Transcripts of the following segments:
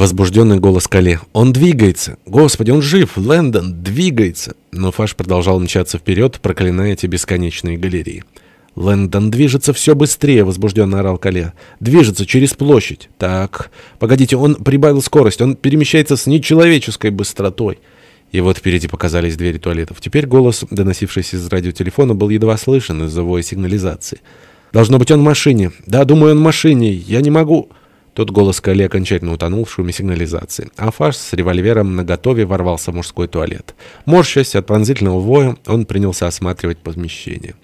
Возбужденный голос Кале. «Он двигается! Господи, он жив! Лэндон двигается!» Но Фаш продолжал мчаться вперед, проклиная эти бесконечные галереи. «Лэндон движется все быстрее!» — возбужденно орал Кале. «Движется через площадь!» «Так, погодите, он прибавил скорость, он перемещается с нечеловеческой быстротой!» И вот впереди показались двери туалетов. Теперь голос, доносившийся из радиотелефона, был едва слышен из-за воя сигнализации. «Должно быть, он в машине. Да, думаю, он в машине. Я не могу...» Тот голос Кали окончательно утонул в шуме сигнализации. А Фаш с револьвером наготове ворвался в мужской туалет. Морщась от пронзительного воя, он принялся осматривать помещение.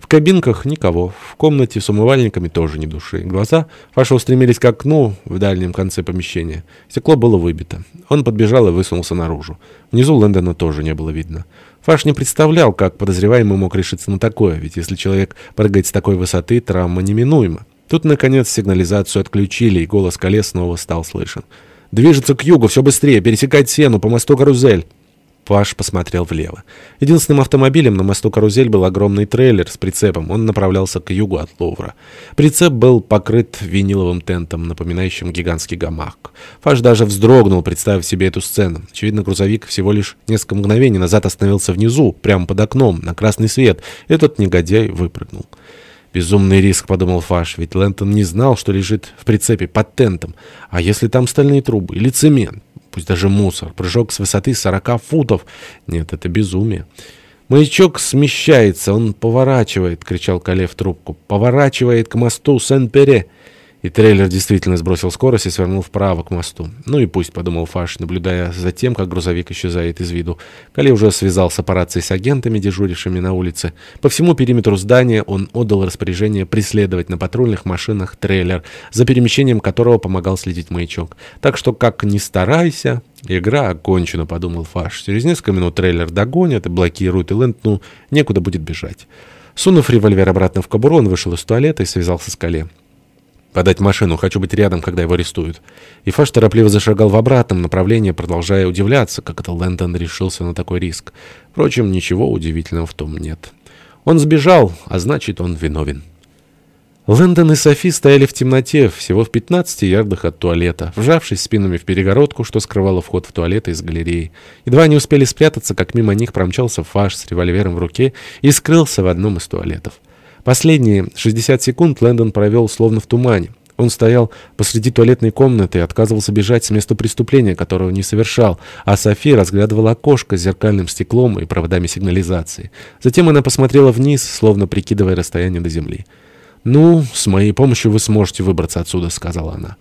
В кабинках никого, в комнате с умывальниками тоже ни души. Глаза Фаша устремились к окну в дальнем конце помещения. Стекло было выбито. Он подбежал и высунулся наружу. Внизу Лэндона тоже не было видно. Фаш не представлял, как подозреваемый мог решиться на такое, ведь если человек прыгает с такой высоты, травма неминуема. Тут, наконец, сигнализацию отключили, и голос колес снова стал слышен. «Движется к югу, все быстрее, пересекать сену, по мосту карузель». Паш посмотрел влево. Единственным автомобилем на мосту «Карузель» был огромный трейлер с прицепом. Он направлялся к югу от Лувра. Прицеп был покрыт виниловым тентом, напоминающим гигантский гамак. Паш даже вздрогнул, представив себе эту сцену. Очевидно, грузовик всего лишь несколько мгновений назад остановился внизу, прямо под окном, на красный свет. Этот негодяй выпрыгнул. «Безумный риск», — подумал Фаш, ведь Лэнтон не знал, что лежит в прицепе под тентом. А если там стальные трубы или цемент? пусть даже мусор, прыжок с высоты 40 футов. Нет, это безумие. «Маячок смещается, он поворачивает!» — кричал Кале в трубку. «Поворачивает к мосту Сен-Пере!» И трейлер действительно сбросил скорость и свернул вправо к мосту. «Ну и пусть», — подумал Фаш, наблюдая за тем, как грузовик исчезает из виду. Кали уже связался по рации с агентами, дежурившими на улице. По всему периметру здания он отдал распоряжение преследовать на патрульных машинах трейлер, за перемещением которого помогал следить маячок. Так что, как ни старайся, игра окончена, подумал Фаш. Через несколько минут трейлер догонят и блокируют, и Лэнд, ну, некуда будет бежать. Сунув револьвер обратно в кобуру, он вышел из туалета и связался с Кале. Подать машину, хочу быть рядом, когда его арестуют. И Фаш торопливо зашагал в обратном направлении, продолжая удивляться, как это Лэндон решился на такой риск. Впрочем, ничего удивительного в том нет. Он сбежал, а значит, он виновен. Лэндон и Софи стояли в темноте, всего в 15 ярдах от туалета, вжавшись спинами в перегородку, что скрывало вход в туалет из галереи. Едва они успели спрятаться, как мимо них промчался Фаш с револьвером в руке и скрылся в одном из туалетов. Последние 60 секунд Лэндон провел словно в тумане. Он стоял посреди туалетной комнаты и отказывался бежать с места преступления, которого не совершал, а Софи разглядывала окошко с зеркальным стеклом и проводами сигнализации. Затем она посмотрела вниз, словно прикидывая расстояние до земли. «Ну, с моей помощью вы сможете выбраться отсюда», — сказала она.